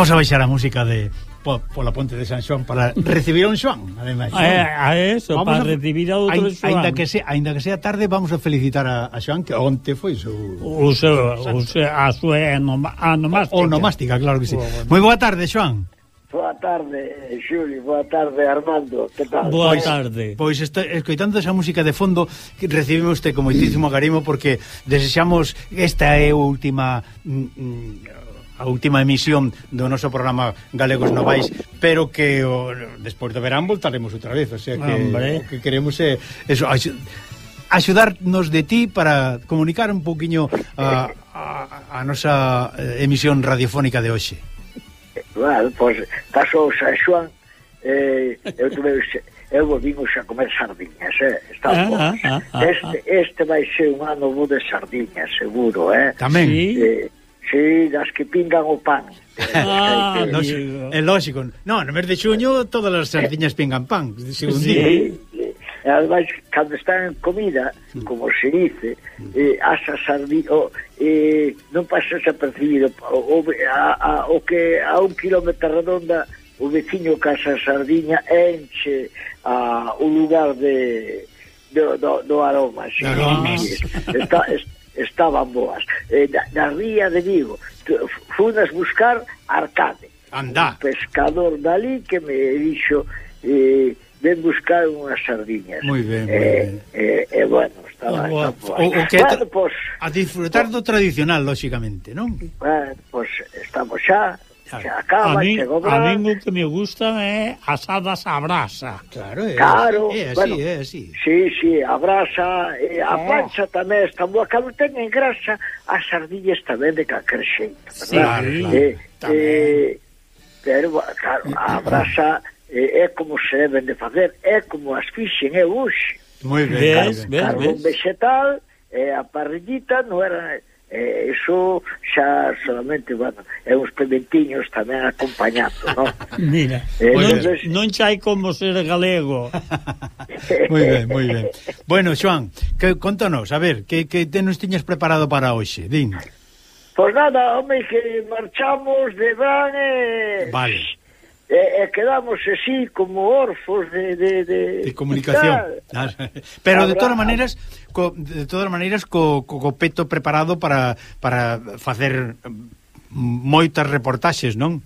Vamos a baixar a música de po, pola ponte de San Xoán para recibir a un Xoán, ademais. A, eh, a eso, vamos para a, recibir a outro a, Xoán. Ainda que sea, ainda que sea tarde, vamos a felicitar a, a Xoán que onte foi seu o seu, o seu a súa anomástica. O, onomástica, claro que sí. Oh, bueno. Moi boa tarde, Xoán. Boa tarde, Xuli, boa tarde, Armando, que tal? Boa pois, tarde. Pois está, escoitando esa música de fondo, recibimos te con moitísimo garimo porque desexamos esta é a última mm, mm a última emisión do noso programa Galegos Novais, pero que o, despois do verán voltaremos outra vez, o sea que Hombre. o que queremos é eso, eso, axudarnos de ti para comunicar un poquinho a, a, a nosa eh, emisión radiofónica de hoxe. Bueno, pois pues, pasou San Xoan eh, eu tuve eu volvimos a comer sardiñas, eh? Está ah ah, ah, ah, ah, este, este vai ser un ano bo de sardiñas, seguro, eh? Tamén. Sí. Eh, Sí, das que pingan o pan. Ah, é lógico. No, no mes de xuño todas as sardiñas pingan pan, segundo sí. día. E ademais, cando están en comida, como se dice, eh, asa sardiño, eh, non pasa desapercibido. O, a, a, o que a un kilómetro redonda o veciño casa sardiña enche a, o lugar de, do, do, do aroma. Sí, no, no. Sí, está, está estaban boas. Eh, na, na ría de Vigo, funas buscar Arcade. Andá. Un pescador dali que me dixo... Eh, ven buscar unhas sardiñas. Moi ben, moi eh, ben. Eh, eh, bueno, estaba... boa, a, o, o que bueno, pues, a disfrutar do tradicional, lóxicamente, non? Bueno, pois pues, estamos xa Acaba, a min, chegou A min o que me gusta é asadas a brasa. Claro, é, claro, é así, bueno, é así. Sí, sí, eh, eh. a brasa, e a oh. pancha tamén está boa, cando teñen grasa, as sardillas tamén de calquer xeito, sí, verdad? Sí, claro, eh, tamén. Eh, pero, claro, a brasa eh, é como se deben de facer, é como as fixen, é hoxe. Moi ben, ves, ves, ves. vegetal, eh, a parrillita, non era eh, eso xa solamente, bueno, é uns pementiños tamén acompañando, non? Mira, eh, non? entonces... non xa hai como ser galego. moi ben, moi ben. Bueno, Joan, que, contanos, a ver, que, que te nos tiñas preparado para hoxe, din. Pois pues nada, home, que marchamos de van e... Vale e, e quedamos así como orfos de de, de, de comunicación. Tal. Pero Habrá... de todas maneiras, co, de todas maneiras co, co, co peto preparado para para facer mm, moitas reportaxes, non?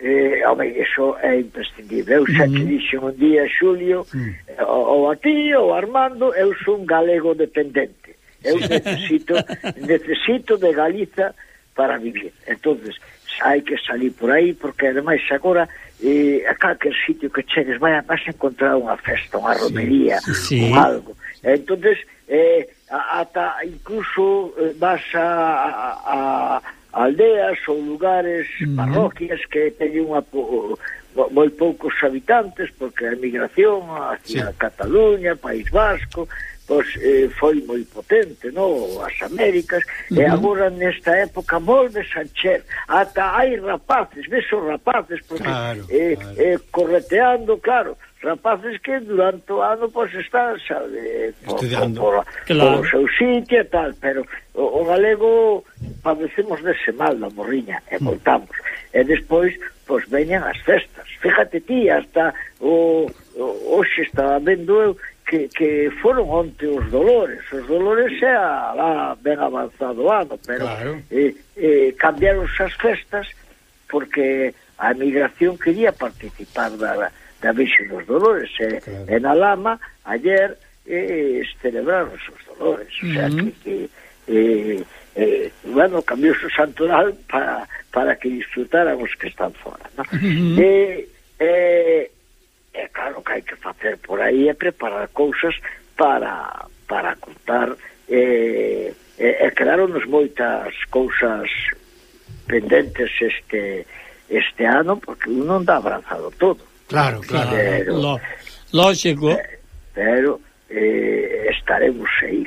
Eh, home, iso é imprescindible. Eu xa que mm-hmm. dixen un día, Xulio, mm. ou a ti, ou Armando, eu sou un galego dependente. Eu necesito, necesito de Galiza para vivir. entonces hai que salir por aí, porque ademais agora eh, a calquer sitio que chegues vai a vas a encontrar unha festa, unha romería, sí, sí. un algo. Entonces eh, ata incluso eh, vas a, a, a aldeas ou lugares, uh -huh. parroquias que teñen unha po, moi poucos habitantes porque a emigración hacia sí. Cataluña, País Vasco, pois eh, foi moi potente, no, as Américas, uh -huh. e agora nesta época volves a ata hai rapaces, ves os rapaces, porque claro, eh, claro. Eh, correteando, claro, rapaces que durante o ano pois están, sabe, Estudiando. por, por, claro. por o seu sitio e tal, pero o, o galego padecemos dese mal da morriña, e mm. voltamos. Uh -huh. E despois, pois veñan as festas. Fíjate ti, hasta o, o hoxe estaba vendo eu que, que foron onte os dolores os dolores xa lá ben avanzado o ano pero claro. eh, eh, cambiaron as festas porque a emigración quería participar da, da Virxe dos Dolores eh, claro. en Alama ayer eh, celebraron os dolores uh -huh. o sea que, que eh, eh, bueno, cambiou o santoral para, para que disfrutaran os que están fora ¿no? uh -huh. eh, eh, E claro, que hai que facer por aí é preparar cousas para, para contar e, e, e quedaronos moitas cousas pendentes este este ano porque un non dá abrazado todo. Claro, claro. Pero, lo, lógico. Eh, pero eh, estaremos aí.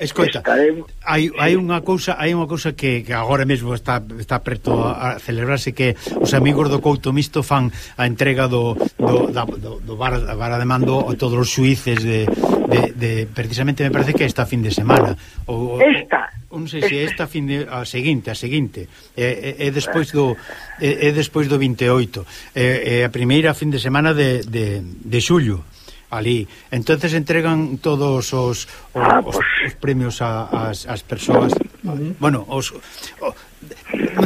Escoita, Estaremos... hai, hai unha cousa hai unha cousa que, que agora mesmo está está preto a celebrarse que os amigos do Couto Misto fan a entrega do, do, da, do, do bar, da vara de mando a todos os suíces de, de, de precisamente me parece que esta fin de semana. Ou, esta. Non sei se esta. fin de, a seguinte a seguinte. É, é, é despois do é, é despois do 28 é, é a primeira fin de semana de, de, de xullo ali. Entonces entregan todos os, os, ah, pues... os, pois. os premios a, as, as persoas. Bueno, os o,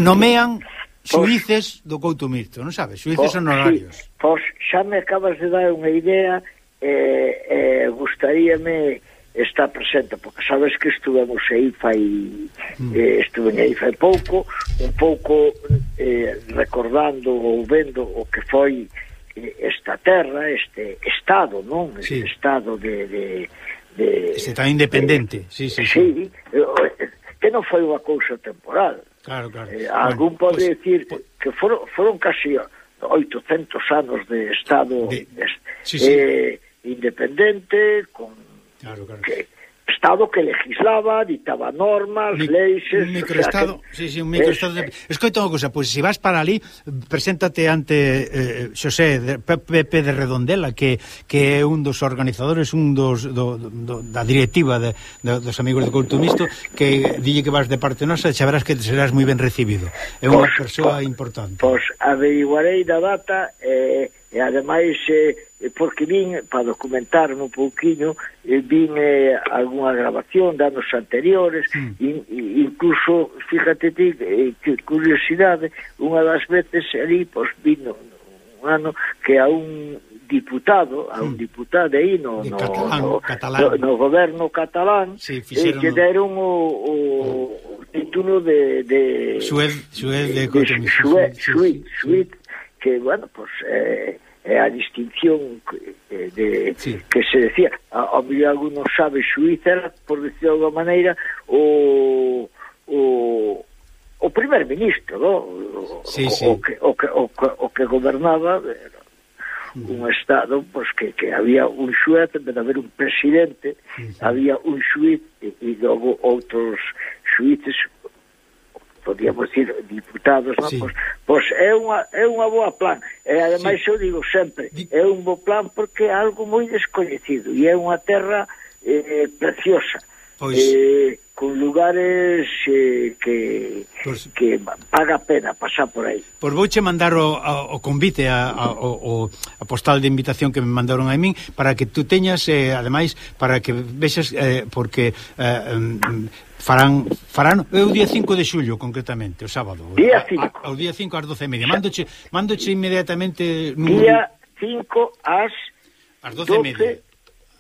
nomean pois. xuíces do Couto Mirto, non sabes? Xuíces pois, honorarios. Pois xa me acabas de dar unha idea eh, eh, gustaríame estar presente, porque sabes que estuvemos aí fai mm. eh, estuve aí fai pouco, un pouco eh, recordando ou vendo o que foi esta terra, este Estado, non? Este. Estado de... de, de este tan independente, de, sí, sí, sí. sí. Que non foi unha cousa temporal. Claro, claro. Eh, bueno, algún pode pues, decir que foron, foron casi 800 anos de Estado de, sí, sí. Eh, independente, con... Claro, claro. Que, Estado que legislaba, dictaba normas, Mi, leis... Un microestado, o sea, que... sí, sí, un microestado... Es, de... Escoita unha cousa, pois pues, se si vas para ali, preséntate ante eh, Xosé de, Pepe de Redondela, que, que é un dos organizadores, un dos do, do, da directiva de, de, dos amigos de Culto Misto, que dille que vas de parte nosa e verás que serás moi ben recibido. É unha pues, persoa pues, importante. Pois pues, averiguarei da data... Eh, e ademais eh, Eh, porque vin, para documentarme un pouquiño, eh, vin eh, algunha grabación de anos anteriores, sí. in, incluso, fíjate ti, eh, que curiosidade, unha das veces ali, pois, vino un ano que a un diputado, a un mm. diputado aí no, no, catalán, no, catalán. no, no goberno catalán, sí, eh, fixeron... eh, que deron o, o, o título de... de Suez, Suez de, de, de Suez, Suez, Suez, sí, sí. Suez, que, bueno, pois... Pues, eh, é a distinción que, eh, de, sí. que se decía a, mellor algunos sabe Suíza por decir de alguma maneira o, o o primer ministro do, o, sí, sí. O, que, o, que, o, que, o que gobernaba era mm. un estado pues, que, que había un xuez en vez de haber un presidente sí, sí. había un xuiz e, e logo outros xuízes podíamos ir diputados, non? Sí. Pois, pois é unha é unha boa plan. E ademais sí. eu digo sempre, é un bo plan porque é algo moi descoñecido e é unha terra eh, preciosa. Pois... Eh, con lugares eh, que, pois... que paga pena pasar por aí. Pois vouche mandar o, o convite, a, a, o, o, a postal de invitación que me mandaron a min, para que tú teñas, eh, ademais, para que vexas, eh, porque... Eh, farán, farán é o día 5 de xullo concretamente, o sábado. Día 5. O día 5 ás 12 e media. Mándoche, mándoche inmediatamente... Día 5 ás... Ás 12 e media.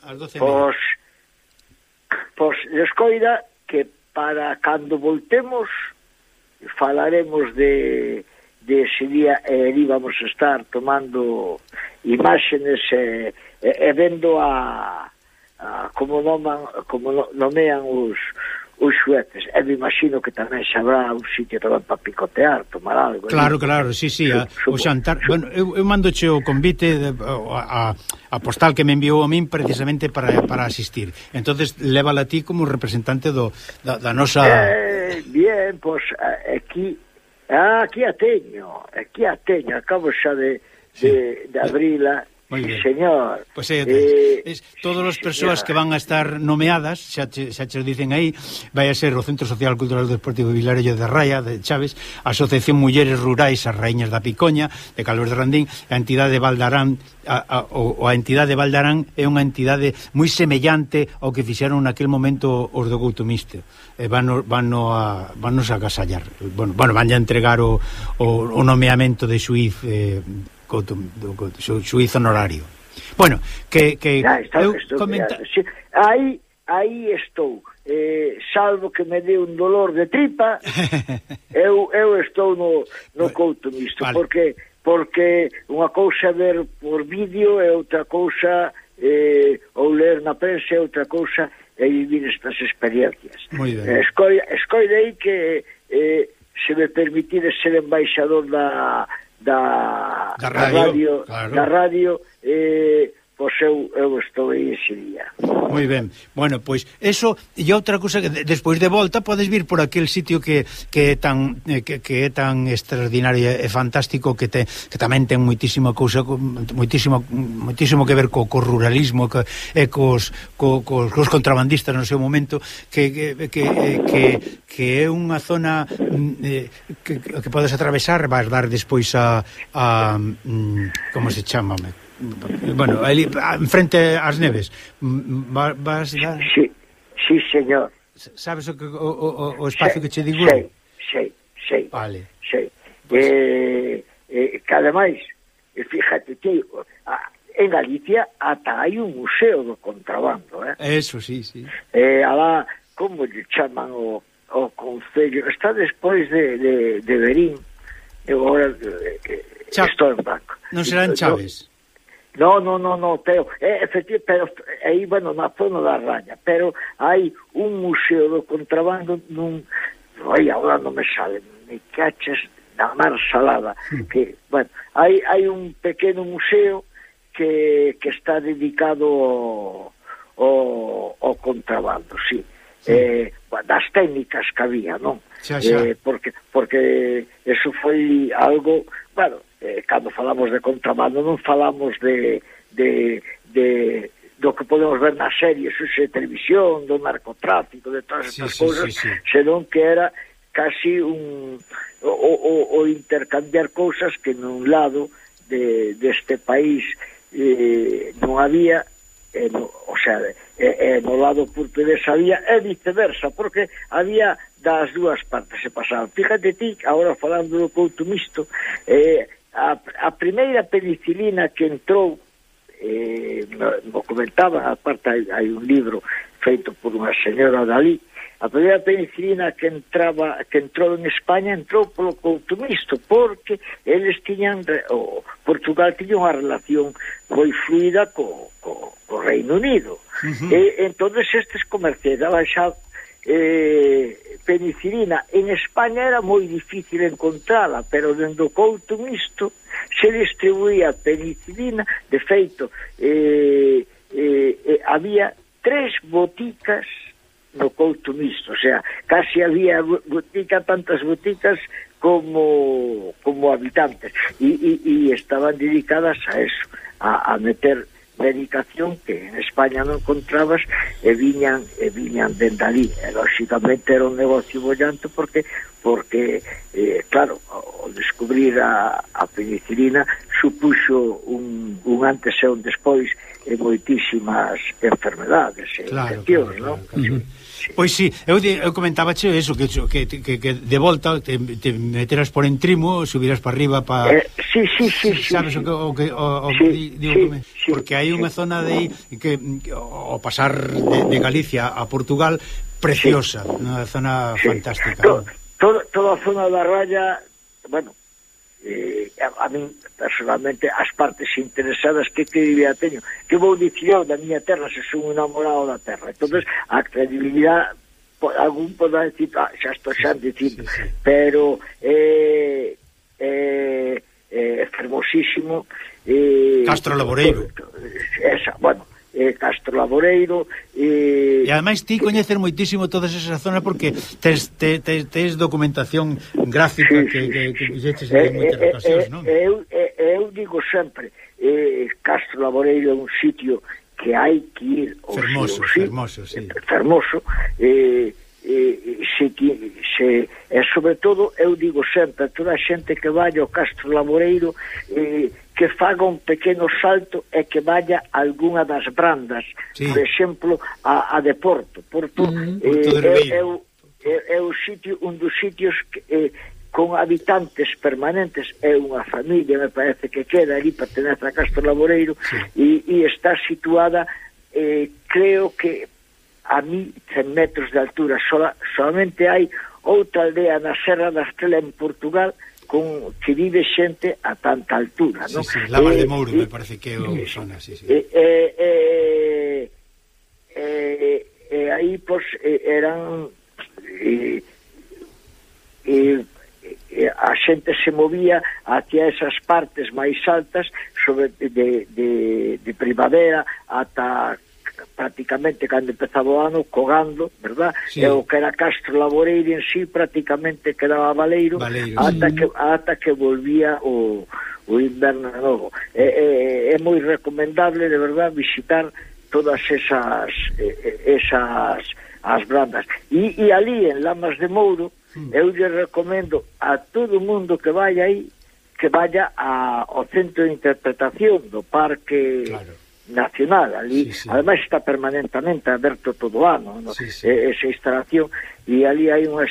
Ás 12 e media. Pois... Pois escoida que para cando voltemos falaremos de de ese día e eh, íbamos a estar tomando imágenes e, eh, e, eh, e vendo a, a como noman como nomean os os xueces e me imagino que tamén xa habrá un sitio tamén para picotear, tomar algo Claro, claro, sí, sí, a, o xantar bueno, eu, eu mandoche o convite de, a, a, a postal que me enviou a min precisamente para, para asistir entonces lévala a ti como representante do, da, da nosa... Eh, bien, pois pues, aquí ah, aquí a teño aquí a teño, acabo xa de, sí. de, de abrila Moi sí, señor. Pois pues é, eh, es, todas as sí, persoas que van a estar nomeadas, xa che, xa che dicen aí, vai a ser o Centro Social Cultural do Deportivo Vilarello de Raya, de Chaves, a Asociación Mulleres Rurais as Raíñas da Picoña, de Calvés de Randín, a entidade Valdarán, a, a, o, a entidade Valdarán é unha entidade moi semellante ao que fixeron naquel momento os do Couto Mixto. E van, van, a, van a agasallar. Bueno, bueno, van a entregar o, o, o nomeamento de xuiz eh, co, do, co, xu, xuiz honorario bueno, que, que ya, está, eu estou, comenta... Mira, aí, aí estou eh, salvo que me dé un dolor de tripa eu, eu estou no, no couto misto, vale. porque porque unha cousa ver por vídeo é outra cousa eh, ou ler na prensa é outra cousa e vivir estas experiencias. Eh, Escoidei que eh, se me permitire ser embaixador da, da, da radio, da radio, claro. da radio eh, o seu eu estou aí ese día. Moi ben. Bueno, pois eso e outra cousa que despois de volta podes vir por aquel sitio que que é tan eh, que, que é tan extraordinario e fantástico que te, que tamén ten moitísima cousa moitísimo moitísimo que ver co, co ruralismo que, e cos, co, cos, cos contrabandistas no seu momento que que, que, que, que é unha zona mm, eh, que, que podes atravesar, vas dar despois a, a mm, como se chama, Bueno, ali, enfrente ás neves vas, vas dar... Sí, sí, señor Sabes o, que, o, o, o espacio sí, que che digo? Sei, sei, sei Vale sei. Pues... Eh, eh, que ademais eh, fíjate que en Galicia ata hai un museo do contrabando, eh? Eso, sí, sí. Eh, alá, como lle chaman o, o Concello? Está despois de, de, de Berín, e agora eh, estou en banco. Non serán Chaves? No, No, no, no, no, Teo, é, efectivamente, pero, eh, aí, bueno, na zona da Raña, pero hai un museo do contrabando nun, Ai, agora non me sale, me caches na mar salada, mm. que, bueno, hai, hai un pequeno museo que, que está dedicado ao, ao contrabando, sí, sí. Eh, das técnicas que había, non? Xa, xa. Eh, porque, porque eso foi algo, bueno, eh, cando falamos de contrabando non falamos de, de, de do que podemos ver nas series de televisión, do narcotráfico, de todas estas sí, cousas, sí, sí. senón que era casi un o, o, o intercambiar cousas que nun lado de, deste país eh, non había eh, no, o sea, eh, eh, no lado portugués había e viceversa, porque había das dúas partes se pasaban. Fíjate ti, agora falando do couto mixto, eh, a, a primeira penicilina que entrou eh, mo comentaba aparte hai, hai un libro feito por unha señora Dalí, a primeira penicilina que entraba que entrou en España entrou polo coutumisto, porque eles tiñan o Portugal tiña unha relación moi fluida co, co, co Reino Unido. Uh -huh. E entonces estes comerciantes daban xa eh, penicilina. En España era moi difícil encontrala, pero dentro couto misto se distribuía penicilina, de feito, eh, eh, eh, había tres boticas no couto misto, o sea, casi había botica, tantas boticas como como habitantes, e, e, e estaban dedicadas a eso, a, a meter medicación que en España non encontrabas e viñan e viñan dende ali e lógicamente era un negocio bollante porque porque eh, claro ao descubrir a, a penicilina supuxo un, un antes e un despois e moitísimas enfermedades e claro, infeccións, claro, claro, non? Claro, claro. Sí. Pois sí, eu, de, eu comentaba che eso, que, que, que, que de volta te, te meteras por entrimo, subirás para arriba para... Eh, sí, sí, sí, sí. Sabes sí, o que... O que o, sí, di, digo, sí, me, sí, porque hai unha zona de que, o pasar de, de Galicia a Portugal preciosa, sí. unha zona sí. fantástica. To, no, toda, toda a zona da raya, bueno, eh, a, a min personalmente as partes interesadas que credibilidade teño que vou dicir eu da miña terra se son enamorado da terra. Entonces a credibilidade algún poda decir ah, xa estou xa dicindo sí, sí, sí. pero eh, eh, eh, fermosísimo eh, Castro Laboreiro esa, bueno eh, Castro Laboreiro eh... e ademais ti coñecer moitísimo todas esas zonas porque tes, te, te, tes documentación gráfica sí, que, sí, que, que, que, que, que, que, que, non? Eh, eu, eh, eh, eu digo sempre eh, Castro Laboreiro é un sitio que hai que ir fermoso, sí, fermoso, sí. fermoso eh, eh, se, se, e sobre todo eu digo sempre a toda a xente que vai ao Castro Laboreiro eh, que faga un pequeno salto e que vaya a algunha das brandas, sí. por exemplo, a, a de Porto. Porto, uh -huh. eh, é, é, o, é, é o sitio, un dos sitios que, eh, con habitantes permanentes, é unha familia, me parece que queda ali, pertenece a Castro Laboreiro, sí. e, e está situada, eh, creo que a 1.100 metros de altura. Sola, solamente hai outra aldea na Serra da Estrela en Portugal con que vive xente a tanta altura, sí, non? Sí, Lavas eh, de Mouro, eh, me parece que é o zona, sí, sí. Eh, eh, eh, eh, eh, aí, pois, eh, eran... Eh, eh, eh, a xente se movía hacia esas partes máis altas sobre de, de, de primavera ata prácticamente cando empezaba o ano cogando, verdad? Sí. E o que era Castro Laboreiro en sí prácticamente quedaba Valeiro, Valeiro ata sí. que ata que volvía o o inverno novo. É, é, é moi recomendable de verdad visitar todas esas esas as brandas. E, e ali en Lamas de Mouro sí. eu lle recomendo a todo mundo que vaya aí que vaya a, ao centro de interpretación do parque claro nacional ali, sí, sí. ademais está permanentemente aberto todo o ano no? sí, sí. Eh, esa instalación e ali hai unha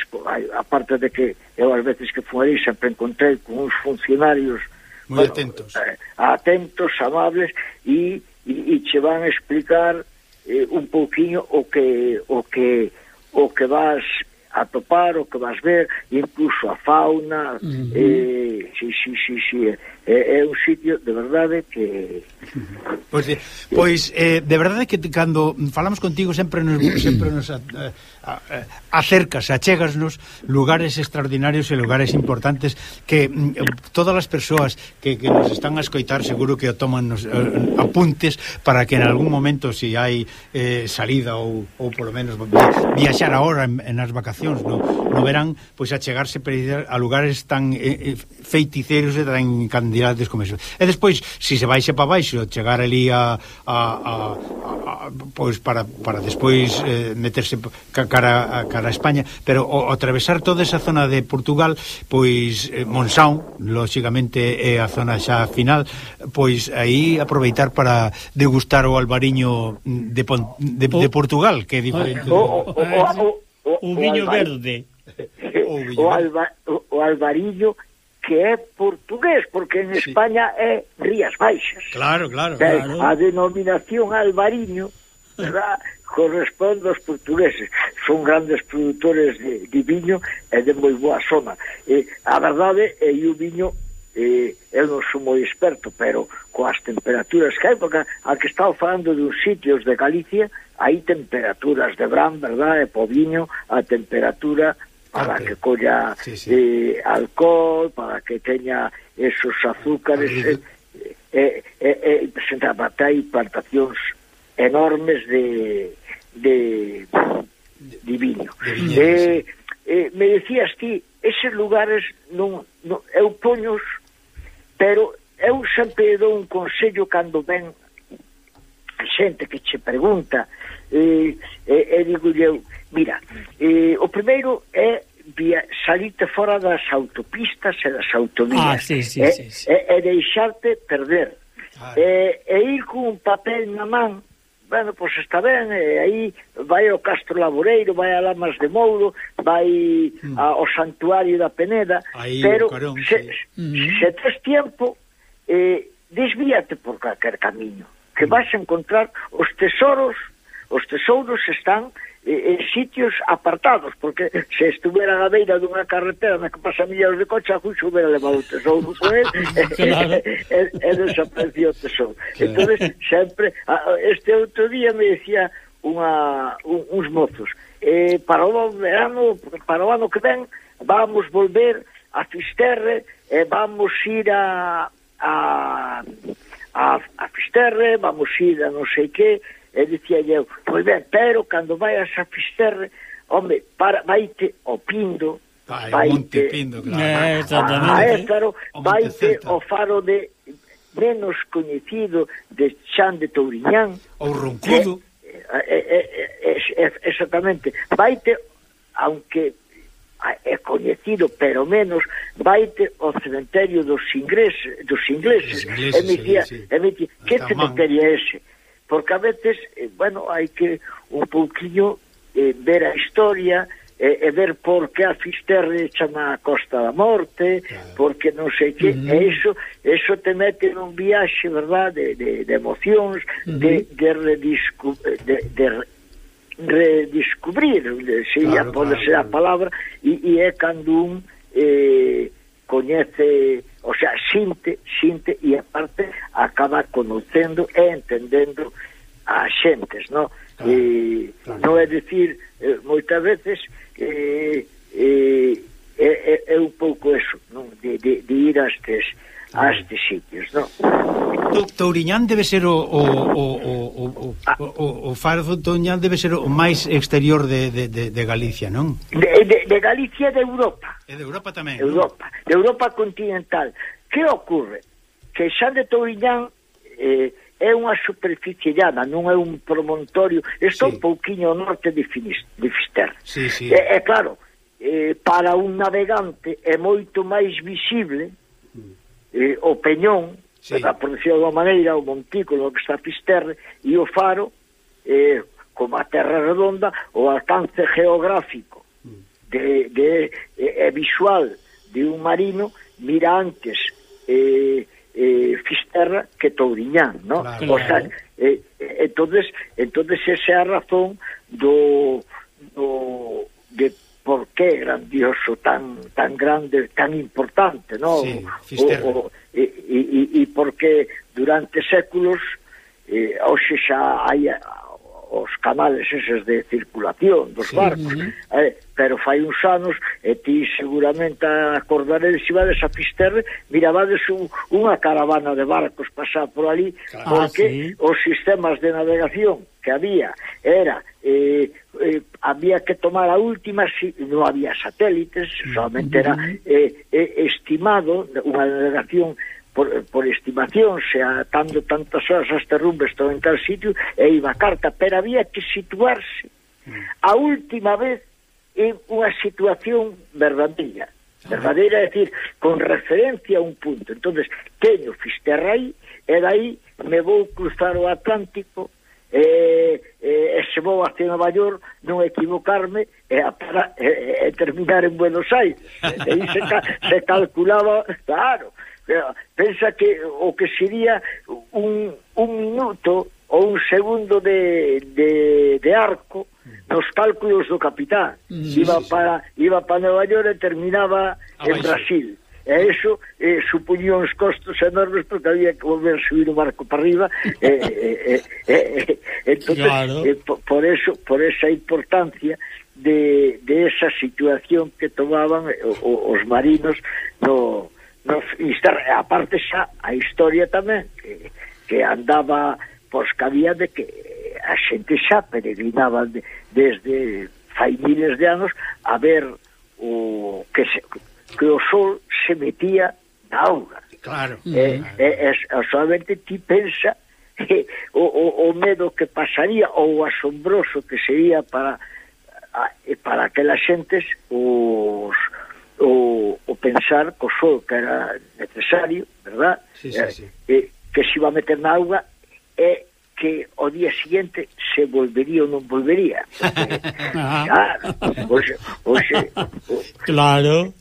aparte de que eu as veces que fui ali sempre encontrei con uns funcionarios moi bueno, atentos eh, atentos, amables e, e, e che van a explicar eh, un pouquiño o que o que o que vas a topar o que vas ver, incluso a fauna, uh -huh. eh, sí, sí, sí, sí, é, eh, é un sitio de verdade que... Pois, eh, pois eh, de verdade que cando falamos contigo sempre nos, sempre nos a, a, a, acercas, achegasnos lugares extraordinarios e lugares importantes que mm, todas as persoas que, que nos están a escoitar seguro que o toman nos, eh, apuntes para que en algún momento si hai eh, salida ou, ou polo menos viaxar agora en, en as vacaciones vacacións no, no verán, pois a chegarse a lugares tan eh, eh feiticeiros e tan candidatos como eso. E despois, se se baixa para baixo, chegar ali a, a, a, a pois para, para despois eh, meterse cara, a, cara a España, pero o, atravesar toda esa zona de Portugal, pois eh, Monsaun, lógicamente é a zona xa final, pois aí aproveitar para degustar o albariño de, de, de Portugal, que é diferente. O, o, o, o, o, o, o viño o verde. O, viño. O, alba... o albarillo que é portugués, porque en sí. España é Rías Baixas. Claro, claro, claro. A denominación albariño ¿verdad? corresponde aos portugueses. Son grandes produtores de, de viño e de moi boa zona. E, a verdade é que o viño eh, eu non sou moi experto, pero coas temperaturas que hai, porque a que estaba falando de uns sitios de Galicia hai temperaturas de bran, verdad, e poviño a temperatura para okay. que colla sí, sí. Eh, alcohol, para que teña esos azúcares e eh, eh, eh, eh presentaba trabatai plantacións enormes de de de viño. De viño eh, sí. eh, me decías ti, eses lugares non, non eu poños, pero eu sempre dou un consello cando ven a xente que che pregunta e, e, e digo eu mira, e, o primeiro é via, salirte fora das autopistas e das autovías ah, sí, sí, e, sí, sí. E, e deixarte perder ah. e, e ir cun papel na man bueno, pois está ben, e aí vai ao Castro Laboreiro, vai a Lamas de Mouro, vai mm. a, ao Santuario da Peneda, aí, pero carón, se, sí. se mm. tes tempo, eh, desvíate por calquer camiño que vas encontrar os tesoros, os tesouros están eh, en sitios apartados, porque se estuvera a beira dunha carretera na que pasa millas de coche, a Juxo hubiera levado o tesouro con él, claro. e, e, desapareció o tesouro. Claro. entonces sempre, este outro día me decía unha, un, uns mozos, eh, para o verano, para o ano que ven, vamos volver a Fisterre, e eh, vamos ir a, a a, a Fisterre, vamos ir a non sei que, e dicía eu, pois ben, pero cando vai a Fisterre, home, para, vaite o Pindo, ah, Vai, vaite, Monte Pindo, claro. Eh, a Étaro, vaite o faro de menos coñecido de Chan de Touriñán. O Roncudo. Eh, eh, eh, eh, eh exactamente. Vaite, aunque é coñecido, pero menos, vai ter o cementerio dos, ingleses dos ingleses. ingleses e me dicía, sí, sí. e me dicía, que cementerio é ese? Porque a veces, eh, bueno, hai que un pouquinho eh, ver a historia, e, e ver por que a Fisterre chama a Costa da Morte, claro. porque non sei que, mm. e iso, iso te mete nun viaxe, verdad, de, de, de emocións, uh -huh. de, de, rediscu, de, de redescubrir, se claro, pode claro, ser a palabra, e, e é cando un eh, coñece, o sea, xinte, xinte, e aparte acaba conocendo e entendendo a xentes, non? Claro, e, claro. Non é dicir, eh, moitas veces, eh, eh, é, é, é un pouco eso, non? De, de, de ir a estes, a estes sitios, non? Touriñán debe ser o o, o, o, o, o, o faro Touriñán debe ser o máis exterior de, de, de, de Galicia, non? De, de, de Galicia e de Europa. E de Europa tamén, Europa, de Europa continental. Que ocorre? Que xa de Touriñán eh, é unha superficie llana, non é un promontorio, está sí. un pouquiño ao norte de, Finis, de Fisterra. Sí, sí. E, e claro, eh, para un navegante é moito máis visible eh, o peñón, sí. a de da maneira, o montículo que está Fisterre e o faro eh, como a Terra Redonda o alcance geográfico de, de, é visual de un marino mira antes eh, eh, Fisterra que Touriñán, ¿no? Claro, o sea, claro. eh, eh entonces, entonces esa é a razón do, do de por qué grandioso, tan tan grande, tan importante, ¿no? Sí, o, o, e, e, e porque durante séculos eh, hoxe xa hai os canales eses de circulación dos sí, barcos uh -huh. eh, pero fai uns anos e ti seguramente acordaredes se vades a Fisterre mirabades un, unha caravana de barcos pasar por ali claro. porque ah, sí. os sistemas de navegación que había era eh, eh, había que tomar a última si non había satélites mm, solamente era eh, eh, estimado unha navegación por, por estimación, se atando tantas horas a este rumbo estou en tal sitio, e iba a carta, pero había que situarse. A última vez en unha situación verdadeira. Verdadeira, é dicir, con referencia a un punto. entonces teño Fisterra aí, e dai me vou cruzar o Atlántico, e, e, e se vou hacia Nova York non equivocarme e, a para, e, e terminar en Buenos Aires e, e se, ca, se calculaba claro, Eh, pensa que o que sería un, un minuto ou un segundo de, de, de arco nos cálculos do capitán. Mm. Sí, iba, sí, sí. Para, iba para Nova York e terminaba ah, en Brasil. E iso eh, supuñía uns costos enormes porque había que volver a subir o barco para arriba. eh, eh, eh, eh, entonces, claro. eh, por, por, eso, por esa importancia de, de esa situación que tomaban eh, os marinos no, nos instar, aparte xa a historia tamén que, que andaba pois que había de que eh, a xente xa peregrinaba de, desde fai miles de anos a ver o que se, que o sol se metía na auga. Claro. E, claro. Eh, e, e, e solamente ti pensa o, o, o medo que pasaría ou o asombroso que sería para a, para aquelas xentes os o, o pensar co sol que era necesario, verdad? Sí, sí, eh, sí. Eh, que se iba a meter na auga e que o día siguiente se volvería ou non volvería. Porque, ah. claro, Oxe, oxe, o, claro.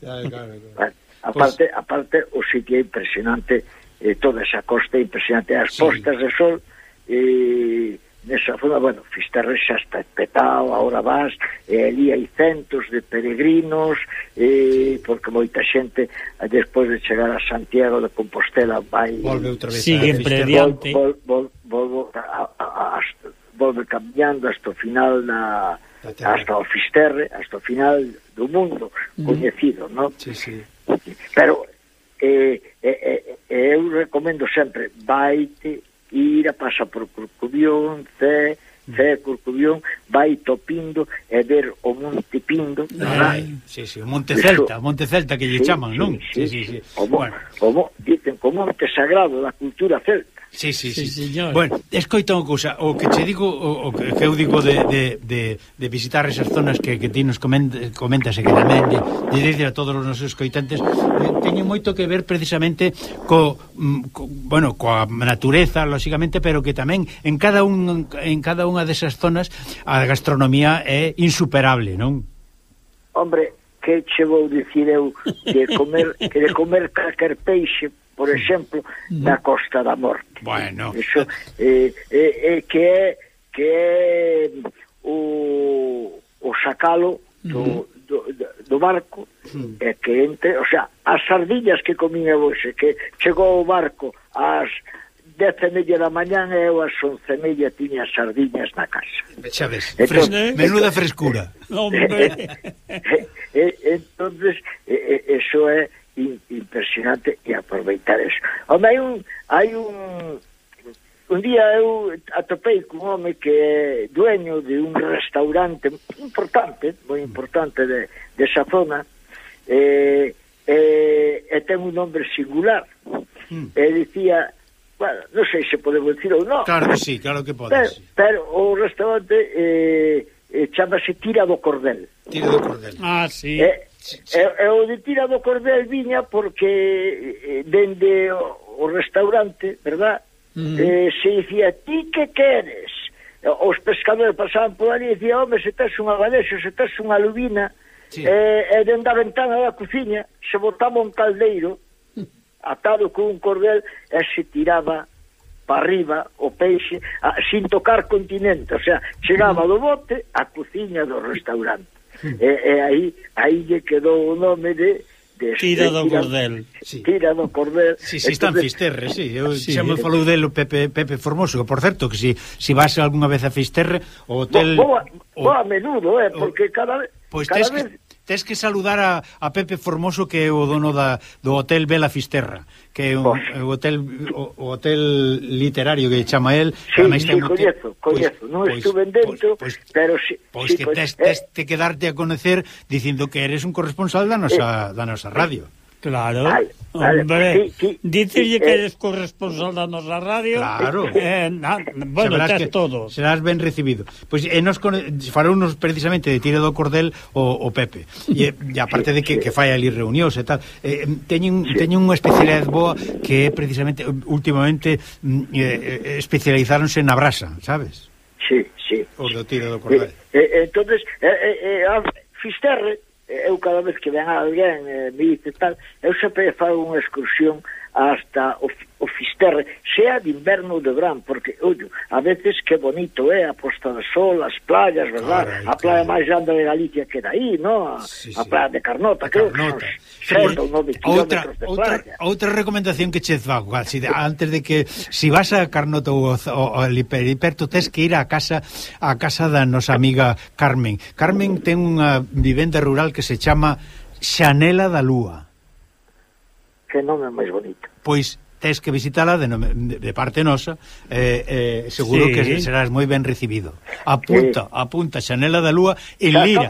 Aparte, pues... aparte, o sí que é impresionante eh, toda esa costa, impresionante as sí. postas de sol, eh, nesa zona, bueno, Fisterre xa está petado, ahora vas, e ali hai centos de peregrinos, e, porque moita xente, eh, despois de chegar a Santiago de Compostela, vai... Volve outra vez. Sigue prediante. Vol, vol, vol, vol, a, a, a, volve hasta o final na... hasta o Fisterre, hasta o final do mundo mm. coñecido, non? Sí, sí. Pero eh, eh, eh, eh, eu recomendo sempre, vaite Ira pasa por Corcubión, Cé, Cé, Corcubión, vai topindo e ver o Monte Pindo, eh, verdad? Ai, sí, sí, o Monte Celta, o Monte Celta que lle sí, chaman, non? Sí, sí, sí. sí. O, bueno. o, dicen, o Monte Sagrado da cultura celta. Sí, sí, sí. sí. Señor. Bueno, escoita unha cousa, o que che digo, o, o que eu digo de, de, de, de visitar esas zonas que, que ti nos comentas e que tamén de, de dice a todos os nosos coitantes, eh, teñen moito que ver precisamente co, mm, co bueno, coa natureza, lóxicamente, pero que tamén en cada un en cada unha desas zonas a gastronomía é insuperable, non? Hombre, que che vou dicir eu de comer que de comer calquer peixe por exemplo, na Costa da Morte. Bueno. Eso, eh, é, eh, que é que é o, o sacalo do, do, do barco é que entre, o sea, as sardiñas que comía hoxe, que chegou o barco ás dez e media da mañán e eu ás once e media tiña sardiñas na casa. Xa ves, entón, fres, menuda frescura. Hombre. entonces, eso é impresionante e aproveitar eso. Home, hai un, hai un, un día eu atopei cun home que é dueño de un restaurante importante, moi importante de, de esa zona, e, e, e ten un nombre singular. Mm. E dicía, bueno, non sei se podemos dicir ou non. Claro que sí, claro que podes. Pero, pero o restaurante eh, eh, chamase Tira do Cordel. Tira do Cordel. Ah, sí. E, E, e eh, eh, o de tira do cordel viña porque eh, dende o, o restaurante, verdad? -huh. eh, se dicía, ti que queres? Os pescadores pasaban por ali e dicía, home, se tes unha abalexo, se tes unha lubina, sí. eh, e dende a ventana da cociña se botaba un caldeiro atado con un cordel e se tiraba para arriba o peixe a, sin tocar continente, o sea, chegaba do bote á cociña do restaurante e, e aí aí lle quedou o nome de de Tira do Cordel. Sí. Tira do Cordel. Si, sí, si, sí, está en Fisterre, si. Sí. Eu sí. xa me falou delo Pepe, Pepe Formoso, que por certo, que si, si vas algunha vez a Fisterre, o hotel... Boa, boa, a menudo, eh, porque cada, pues pois cada vez... Que Tes que saludar a, a Pepe Formoso que é o dono da, do Hotel Bela Fisterra que é un, o hotel o, o hotel literario que chama el sí, sí, coñezo, coñezo, pois, non pois, estuve dentro pois, pois, pero si, pois sí, que pois, tes, tes eh, que darte a conocer dicindo que eres un corresponsal da nosa, eh, da nosa radio. Claro. Vale, Hombre, sí, sí, sí, que eh. eres corresponsal da nosa radio. Claro. Eh, na, bueno, serás que, todo. Serás ben recibido. Pois pues, eh, nos farounos precisamente de Tire do Cordel o, o Pepe. E, e aparte de que, que fai ali reunións e tal. Eh, teñen, teñen unha especialidade boa que é precisamente, últimamente, mm, eh, eh, especializáronse na brasa, sabes? Sí, sí. Os do Tire do Cordel. Eh, eh, entonces, eh, eh, eh, ah, Fisterre eu cada vez que ven alguén eh, me dice tal, eu sempre fago unha excursión hasta o, o Fisterre, sea de inverno ou de verán, porque, ollo, a veces que bonito é eh, a Posta do Sol, as playas, verdad? Carai, a playa máis grande de Galicia que aí, no? A, sí, sí. a playa de Carnota, creo Carnota. que son 6 ou 9 outra, de outra, playa. Outra recomendación que che fago, si de, antes de que, si vas a Carnota ou ao Hiperiperto, tes que ir a casa a casa da nosa amiga Carmen. Carmen ten unha vivenda rural que se chama Xanela da Lúa que nome máis bonito. Pois tes que visitala de, nome, de parte nosa eh, eh, seguro sí. que serás moi ben recibido apunta, sí. apunta Xanela da Lúa en Lira,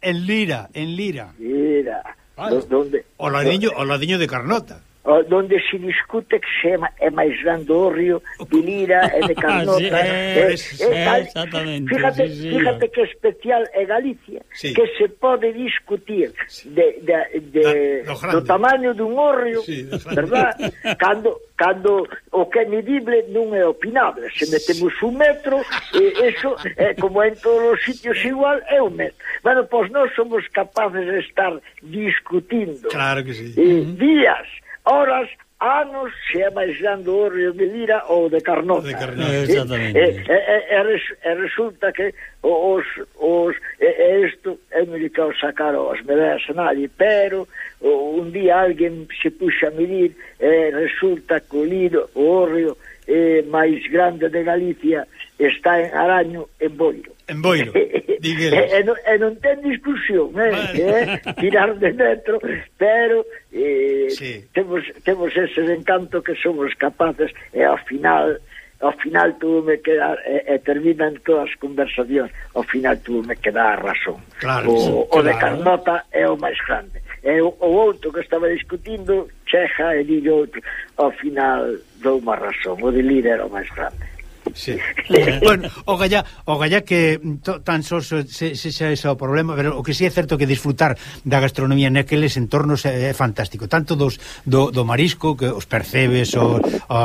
en Lira en Lira, Lira. Vale. Donde, o, ladiño, o ladiño de Carnota Eh, donde si discute que se é máis grande o río de Lira e de Carnota ah, sí, é, eh, eh, eh exactamente fíjate, sí, sí. fíjate que especial é Galicia sí. que se pode discutir de, de, de, da, do, do tamaño dun orrio sí, verdad? cando, cando o que é medible non é opinable se metemos un metro e eso, eh, como en todos os sitios igual, é un metro bueno, pois non somos capaces de estar discutindo claro que sí. eh, días horas, anos, se é máis grande o río de Lira ou de Carnota. De Carnota, eh, exactamente. Eh, eh, e, e, e, e, resulta que os, os e, isto é medicado sacar as medidas a nadie, pero un día alguén se puxa a medir e resulta que o Liro, o río, eh, máis grande de Galicia está en Araño, en Boiro. En Boiro, díguelo. e, e, non, e non ten discusión, eh, vale. eh, tirar de dentro, pero eh, sí. temos, temos ese encanto que somos capaces, e ao final ao final tuve me quedar e, e terminan todas as conversacións ao final tuve me quedar a razón claro, o, sí, o de Carnota é o máis grande e o, o outro que estaba discutindo chega e dille outro ao final dou má razón o de líder o máis grande Sí. Eh, bueno, o galla, o galla que to, tan só se, se, se xa é o problema, pero o que si sí é certo que disfrutar da gastronomía naqueles entornos é, é fantástico, tanto dos do, do marisco que os percebes o, o,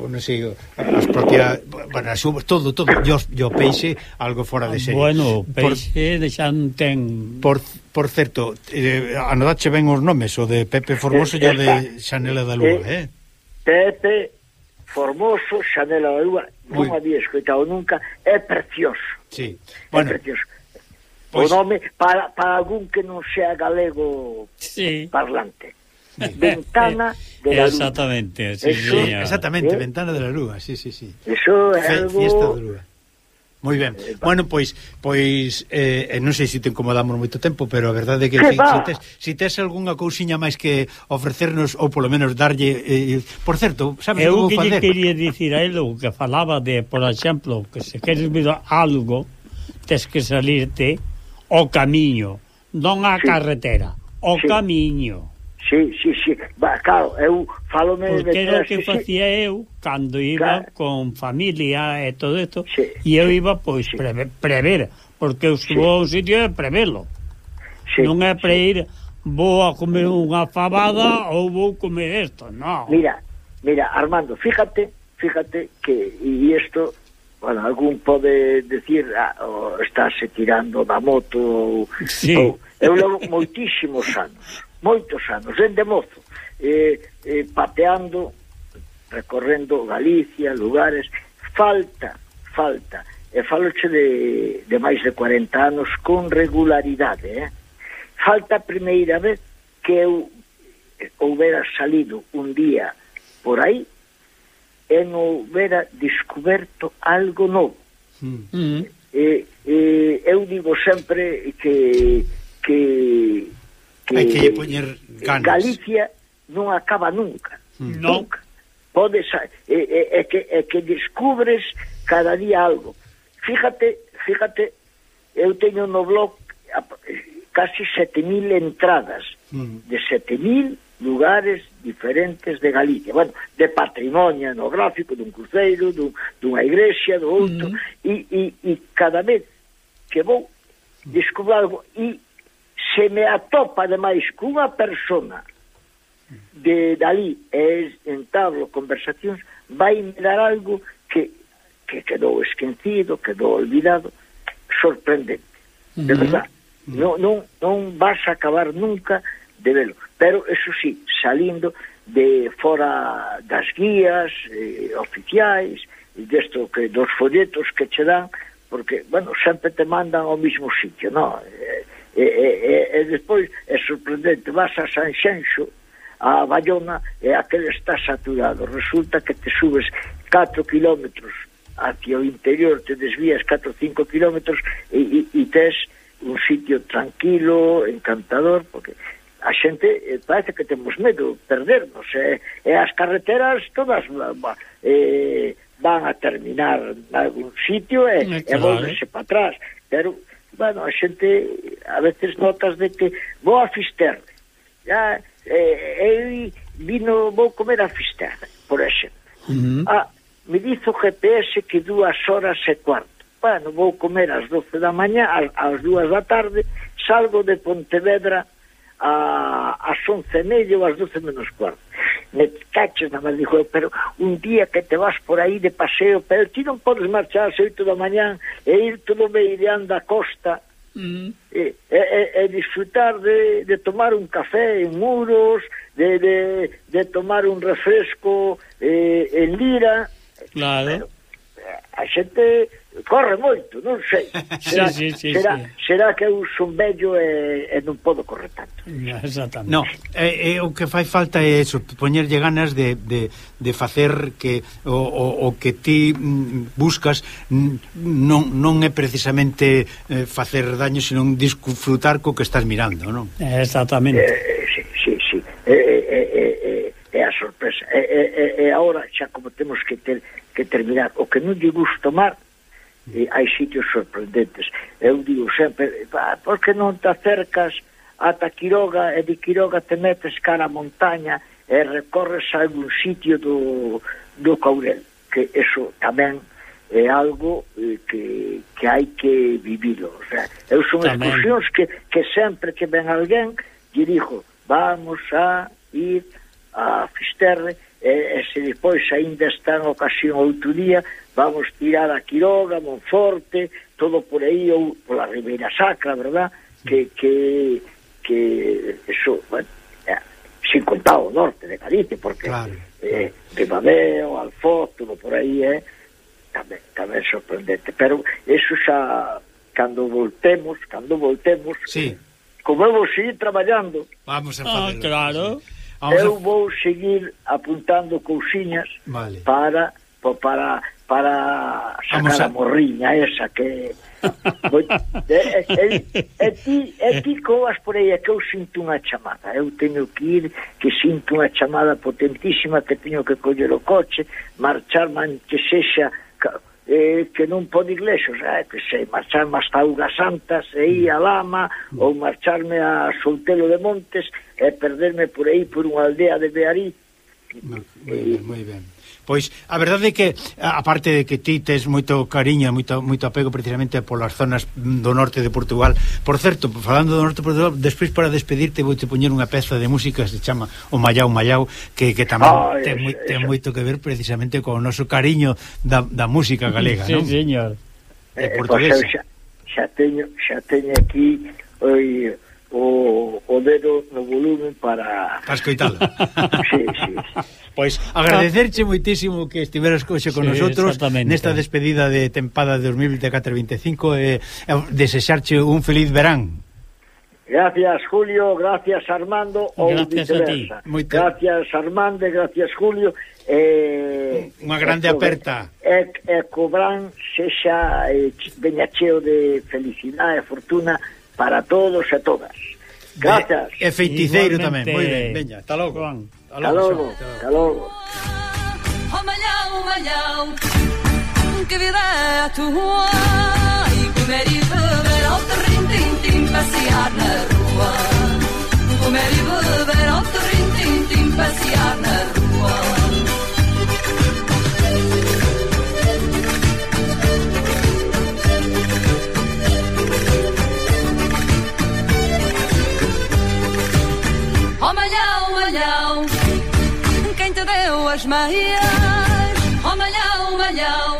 o non sei, as propias, bueno, as uvas, todo, todo, yo, yo peixe algo fora de serie. Bueno, peixe por, de xan ten por Por certo, eh, anodache ben os nomes, o de Pepe Formoso e o de Xanela da Lúa, eh? Pepe Formoso, Xanela da Lúa, non había escoitado nunca, é precioso. Sí. Bueno, é precioso. Pois... O nome para, para algún que non sea galego sí. parlante. Sí. Eh, Ventana de la Lúa. Exactamente, sí, Eso. Exactamente, eh? Ventana de la Lúa, sí, sí, sí. Eso é algo... Fiesta de Lúa. Moi ben. Eh, bueno, pois pois eh, eh, non sei se te incomodamos moito tempo, pero a verdade é que, que se, tes, se tes algunha cousiña máis que ofrecernos ou polo menos darlle eh, por certo, sabes Eu como que facer? Eu que quería dicir a ele o que falaba de, por exemplo, que se queres ver algo, tes que salirte o camiño, non a sí. carretera, o sí. camiño. Sí, sí, sí. Va, claro, eu falo me Porque era o que sí, facía sí. eu cando iba claro. con familia e todo isto, sí, e eu iba pois sí. prever, prever, porque eu subo sí. ao sitio e prevelo. Sí, non é para sí. ir vou a comer unha fabada ou vou comer isto, non. Mira, mira, Armando, fíjate, fíjate que e isto bueno, algún pode decir ah, oh, estáse tirando da moto ou, sí. ou eu levo moitísimos anos moitos anos, dende mozo, eh, eh, pateando, recorrendo Galicia, lugares, falta, falta, e faloche de, de máis de 40 anos con regularidade, eh? falta a primeira vez que eu houbera salido un día por aí e non houbera descoberto algo novo. Hmm. Mm. E, e, eu digo sempre que, que que, Hai que poñer ganas. Galicia non acaba nunca. Mm. Nunca. Podes, é, é, é, que, é que descubres cada día algo. Fíjate, fíjate, eu teño no blog casi 7.000 entradas mm. de 7.000 lugares diferentes de Galicia. Bueno, de patrimonio etnográfico, dun cruceiro, dun, dunha igrexa, do outro, mm. e, e, e cada vez que vou hmm. descubro algo e se me atopa ademais cunha persona de dali e entablo conversacións vai me dar algo que, que quedou esquecido quedou olvidado sorprendente uh -huh. de verdad non, non, non vas a acabar nunca de velo pero eso sí salindo de fora das guías eh, oficiais desto que dos folletos que che dan porque, bueno, sempre te mandan ao mismo sitio, no? Eh, e, e, e, e despois é sorprendente vas a Sanxenxo a Bayona e aquel está saturado. Resulta que te subes 4 kilómetros hacia o interior te desvías 4 ou 5 kilómetros e, e, e tes un sitio tranquilo, encantador porque a xente eh, parece que temos medo perdernos eh, e as carreteras todas eh, van a terminar en algún sitio e, eh, claro. e volvense para atrás. Pero bueno, a xente a veces notas de que vou a Fisterra ya, eh, eu vino vou comer a Fisterra por exemplo. Uh -huh. ah, me dizo GPS que dúas horas e cuarto. Bueno, vou comer ás 12 da mañá ás, dúas 2 da tarde salgo de Pontevedra a, ás 11 e medio ás 12 menos cuarto me caches na mal, dijo, pero un día que te vas por aí de paseo, pero ti non podes marchar ás oito da mañán e ir todo meireán a costa mm. e, e, e, disfrutar de, de tomar un café en muros, de, de, de tomar un refresco eh, en lira. Claro. Pero, a xente corre moito, non sei. Será, sí, sí, sí, será, sí. será que eu son vello e, e non podo correr tanto. Exactamente. No, eh, eh, o que fai falta é eso, poñerlle ganas de, de, de facer que o, o, o que ti mm, buscas non, non é precisamente eh, facer daño, sino disfrutar co que estás mirando, non? Exactamente. Eh, eh sí, sí, sí. Eh, eh, eh, eh, eh é a sorpresa. E, eh, eh, eh, agora xa como temos que ter que terminar. O que non lle gusto tomar, e hai sitios sorprendentes. Eu digo sempre, ah, por que non te acercas ata Quiroga e de Quiroga te metes cara a montaña e recorres a algún sitio do, do Caurel, que eso tamén é algo eh, que, que hai que vivilo. O sea, eu son tamén. excursións que, que sempre que ven alguén lle digo, vamos a ir a Fisterre e, e se despois ainda está en ocasión outro día, vamos tirar a Quiroga, Monforte, todo por aí, ou pola Ribeira Sacra, verdad? Que, que, que eso, bueno, sin contar o norte de Galicia, porque claro, eh, Ribadeo, Alfoz, todo por aí, eh, tamén, tamén sorprendente. Pero eso xa, cando voltemos, cando voltemos, sí. como eu vou seguir traballando... Vamos a fazer. Ah, claro. Sí. Vamos eu a... vou seguir apuntando cousiñas vale. para para para sacar a... a morriña esa que e, e, e, ti, e ti coas por aí é que eu sinto unha chamada eu teño que ir que sinto unha chamada potentísima que teño que coller o coche marchar man que sexa eh, que non pode iglesios, eh, que sei, marcharme hasta Ugas Santas e ir a Lama ou marcharme a Soutelo de Montes e perderme por aí por unha aldea de Bearí. Moi ben, moi ben. Pois a verdade é que aparte de que ti tes moito cariño, moito moito apego precisamente polas zonas do norte de Portugal. Por certo, falando do norte de Portugal, despois para despedirte vouche poñer unha peza de música que se chama O Mallau Mallau, que, que tamén oh, ten, moi, ten moito que ver precisamente co noso cariño da, da música galega, sí, non? Sí, señor. Eh, pois portuguesa. Pois, xa, xa teño xa teño aquí oi, o, o dedo no volumen para... Para escoitalo. sí, sí. Pois agradecerche moitísimo que estiveras coxe con sí, nosotros nesta despedida de tempada de 2024-25 e eh, desexarche un feliz verán. Gracias Julio, gracias Armando ou gracias a ti. Moita... Gracias Armando, gracias Julio eh, Unha grande aperta E, e cobran sexa eh, veña cheo de felicidade e fortuna para todos e todas. Grazas. E, feiticeiro tamén. Moi ben, veña, hasta logo. Juan. Hasta logo. Hasta logo. O mallao, o que virá a tua e comer e beber ao rintintim passear na rua. Comer e beber ao rintintim passear na rua. As meias, oh malhão, malhão,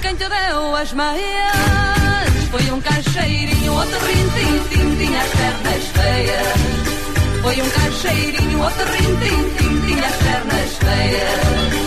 quem te deu as meias foi um caixeirinho, outro rintim, tinha as pernas feias. Foi um caixeirinho, outro rintim, tinha as pernas feias.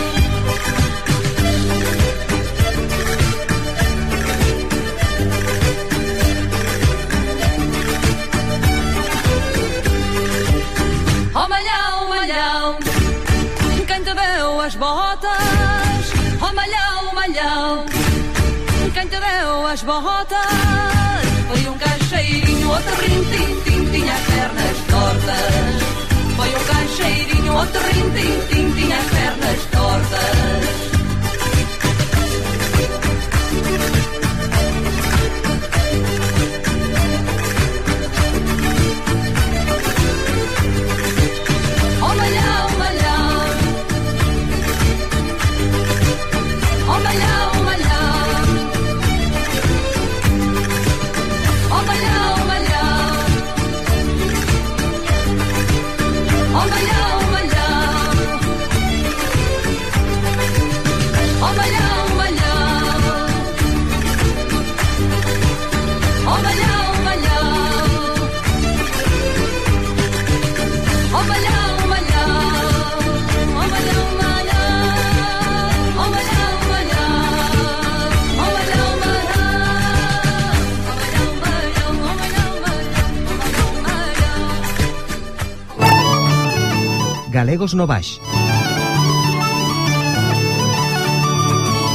As botas foi um caixeirinho, outro rintim, tinha as pernas tortas. Foi um caixeirinho, outro rintim, tinha as pernas tortas. Galegos no Baix.